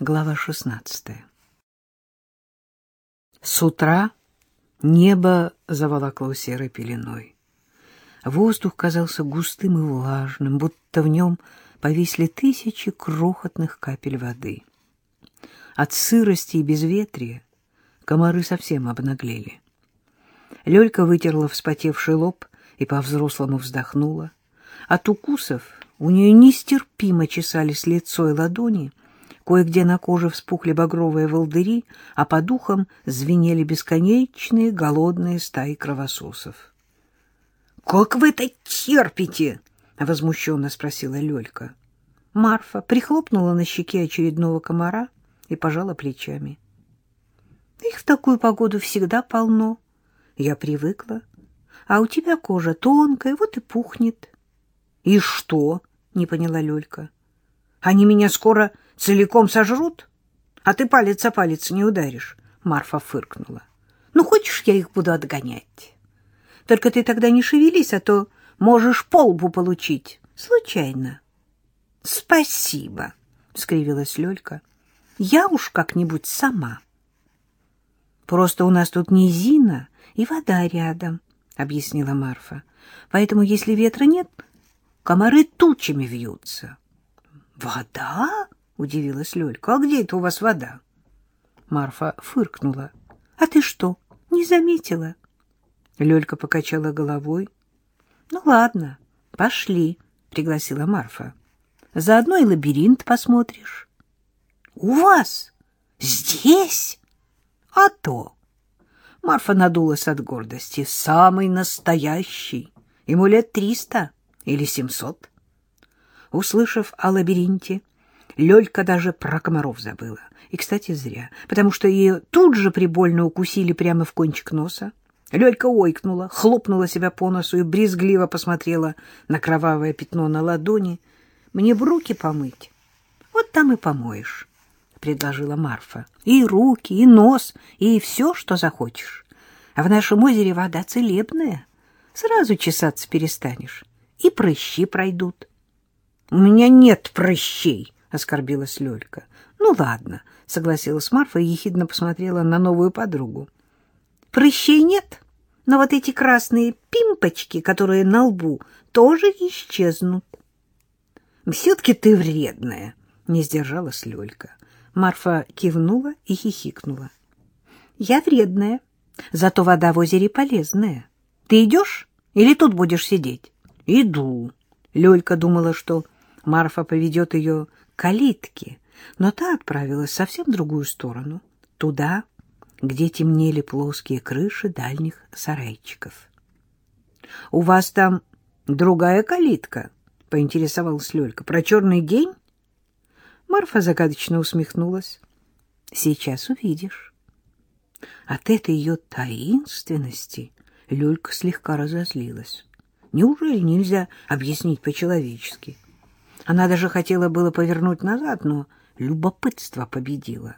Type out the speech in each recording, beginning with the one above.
Глава 16. С утра небо заволокло серой пеленой. Воздух казался густым и влажным, будто в нем повисли тысячи крохотных капель воды. От сырости и безветрия комары совсем обнаглели. Лёлька вытерла вспотевший лоб и по-взрослому вздохнула. От укусов у нее нестерпимо чесались лицо и ладони — Кое-где на коже вспухли багровые волдыри, а по духам звенели бесконечные голодные стаи кровососов. — Как вы это терпите? — возмущенно спросила Лёлька. Марфа прихлопнула на щеке очередного комара и пожала плечами. — Их в такую погоду всегда полно. Я привыкла. А у тебя кожа тонкая, вот и пухнет. — И что? — не поняла Лёлька. — Они меня скоро целиком сожрут, а ты палец о палец не ударишь. Марфа фыркнула. Ну, хочешь, я их буду отгонять? Только ты тогда не шевелись, а то можешь полбу получить. Случайно. Спасибо, скривилась Лёлька. Я уж как-нибудь сама. Просто у нас тут низина и вода рядом, объяснила Марфа. Поэтому, если ветра нет, комары тучами вьются. Вода? — удивилась Лёлька. — А где это у вас вода? Марфа фыркнула. — А ты что, не заметила? Лёлька покачала головой. — Ну, ладно, пошли, — пригласила Марфа. — Заодно и лабиринт посмотришь. — У вас? Здесь? — А то. Марфа надулась от гордости. Самый настоящий. Ему лет триста или семьсот. Услышав о лабиринте, Лёлька даже про комаров забыла. И, кстати, зря, потому что ее тут же прибольно укусили прямо в кончик носа. Лёлька ойкнула, хлопнула себя по носу и брезгливо посмотрела на кровавое пятно на ладони. «Мне в руки помыть?» «Вот там и помоешь», — предложила Марфа. «И руки, и нос, и все, что захочешь. А в нашем озере вода целебная. Сразу чесаться перестанешь, и прыщи пройдут». «У меня нет прыщей», — оскорбилась Лёлька. — Ну, ладно, — согласилась Марфа и ехидно посмотрела на новую подругу. — Прыщей нет, но вот эти красные пимпочки, которые на лбу, тоже исчезнут. — Все-таки ты вредная, — не сдержалась Лёлька. Марфа кивнула и хихикнула. — Я вредная, зато вода в озере полезная. Ты идешь или тут будешь сидеть? — Иду. Лёлька думала, что Марфа поведет ее калитке, но та отправилась совсем в другую сторону, туда, где темнели плоские крыши дальних сарайчиков. — У вас там другая калитка? — поинтересовалась Лёлька. — Про черный день? Марфа загадочно усмехнулась. — Сейчас увидишь. От этой ее таинственности Лёлька слегка разозлилась. Неужели нельзя объяснить по-человечески? — она даже хотела было повернуть назад, но любопытство победило.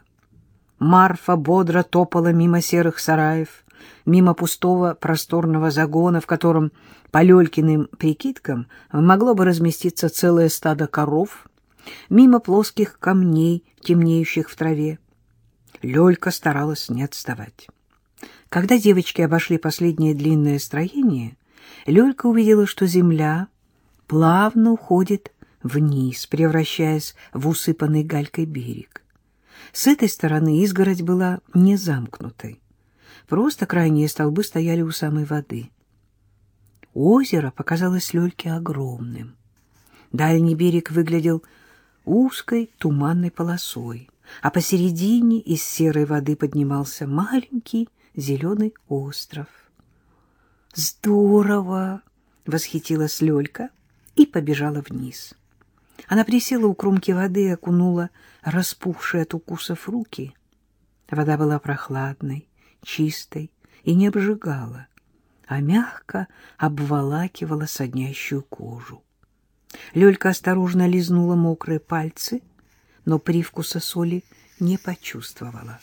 Марфа бодро топала мимо серых сараев, мимо пустого просторного загона, в котором, по Лёлькиным прикидкам, могло бы разместиться целое стадо коров, мимо плоских камней, темнеющих в траве. Лёлька старалась не отставать. Когда девочки обошли последнее длинное строение, Лёлька увидела, что земля плавно уходит вниз, превращаясь в усыпанный галькой берег. С этой стороны изгородь была не замкнутой. Просто крайние столбы стояли у самой воды. Озеро показалось Лёльке огромным. Дальний берег выглядел узкой туманной полосой, а посередине из серой воды поднимался маленький зеленый остров. «Здорово!» — восхитилась Лёлька и побежала вниз. Она присела у кромки воды и окунула распухшие от укусов руки. Вода была прохладной, чистой и не обжигала, а мягко обволакивала соднящую кожу. Лёлька осторожно лизнула мокрые пальцы, но привкуса соли не почувствовала.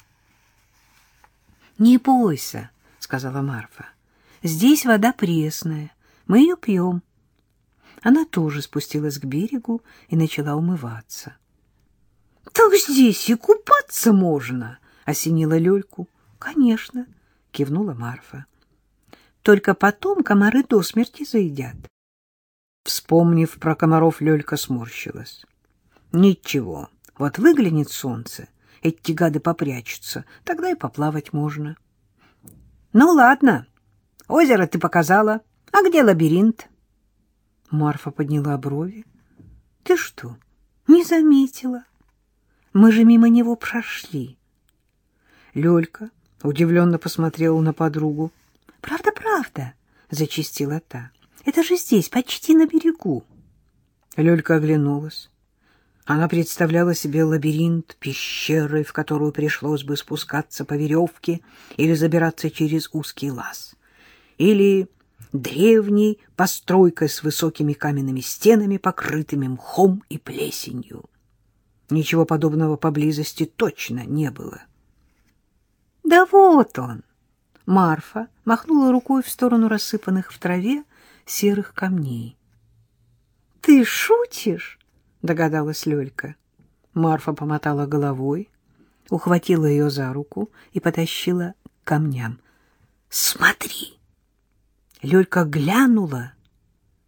— Не бойся, — сказала Марфа. — Здесь вода пресная, мы ее пьем. Она тоже спустилась к берегу и начала умываться. Так здесь и купаться можно, осенила Лёльку. Конечно, кивнула Марфа. Только потом комары до смерти заедят. Вспомнив про комаров, Лёлька сморщилась. Ничего, вот выглянет солнце, эти гады попрячутся, тогда и поплавать можно. Ну ладно, озеро ты показала, а где лабиринт? Марфа подняла брови. Ты что, не заметила? Мы же мимо него прошли. Лёлька удивленно посмотрела на подругу. «Правда, правда», — зачистила та. «Это же здесь, почти на берегу». Лёлька оглянулась. Она представляла себе лабиринт пещеры, в которую пришлось бы спускаться по веревке или забираться через узкий лаз. Или древней постройкой с высокими каменными стенами, покрытыми мхом и плесенью. Ничего подобного поблизости точно не было. «Да вот он!» Марфа махнула рукой в сторону рассыпанных в траве серых камней. «Ты шутишь?» — догадалась Лёлька. Марфа помотала головой, ухватила ее за руку и потащила к камням. «Смотри!» Лёлька глянула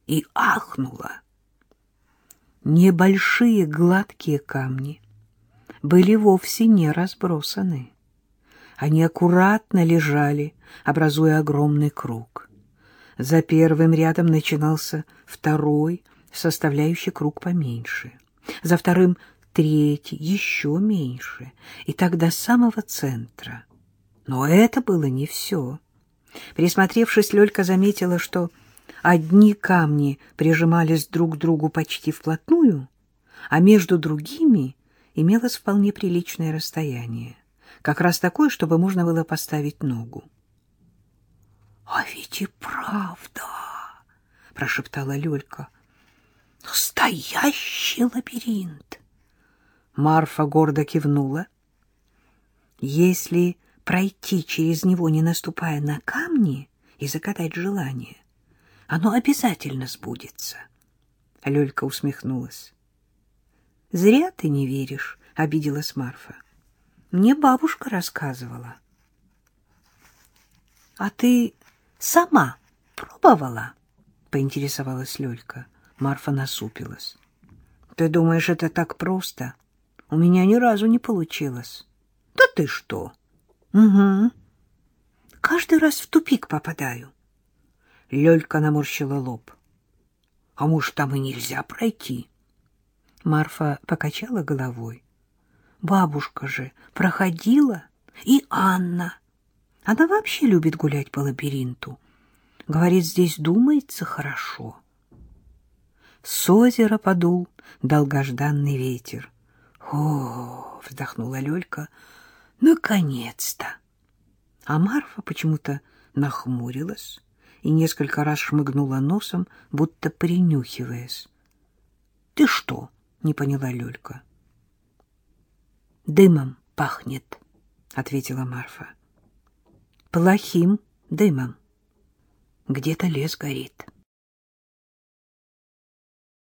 и ахнула. Небольшие гладкие камни были вовсе не разбросаны. Они аккуратно лежали, образуя огромный круг. За первым рядом начинался второй, составляющий круг поменьше. За вторым — третий, еще меньше, и так до самого центра. Но это было не все. Присмотревшись, Лёлька заметила, что одни камни прижимались друг к другу почти вплотную, а между другими имелось вполне приличное расстояние как раз такой, чтобы можно было поставить ногу. — А ведь и правда, — прошептала Люлька, — настоящий лабиринт. Марфа гордо кивнула. Если пройти через него, не наступая на камни, и загадать желание, оно обязательно сбудется. Люлька усмехнулась. — Зря ты не веришь, — обиделась Марфа. — мне бабушка рассказывала. — А ты сама пробовала? — поинтересовалась Лёлька. Марфа насупилась. — Ты думаешь, это так просто? У меня ни разу не получилось. — Да ты что? — Угу. Каждый раз в тупик попадаю. Лёлька наморщила лоб. — А может, там и нельзя пройти? Марфа покачала головой. Бабушка же проходила, и Анна. Она вообще любит гулять по лабиринту. Говорит, здесь думается хорошо. С озера подул долгожданный ветер. «О!» — вздохнула Лёлька. «Наконец-то!» А Марфа почему-то нахмурилась и несколько раз шмыгнула носом, будто принюхиваясь. «Ты что?» — не поняла Лёлька дымом пахнет, — ответила Марфа. — Плохим дымом. Где-то лес горит.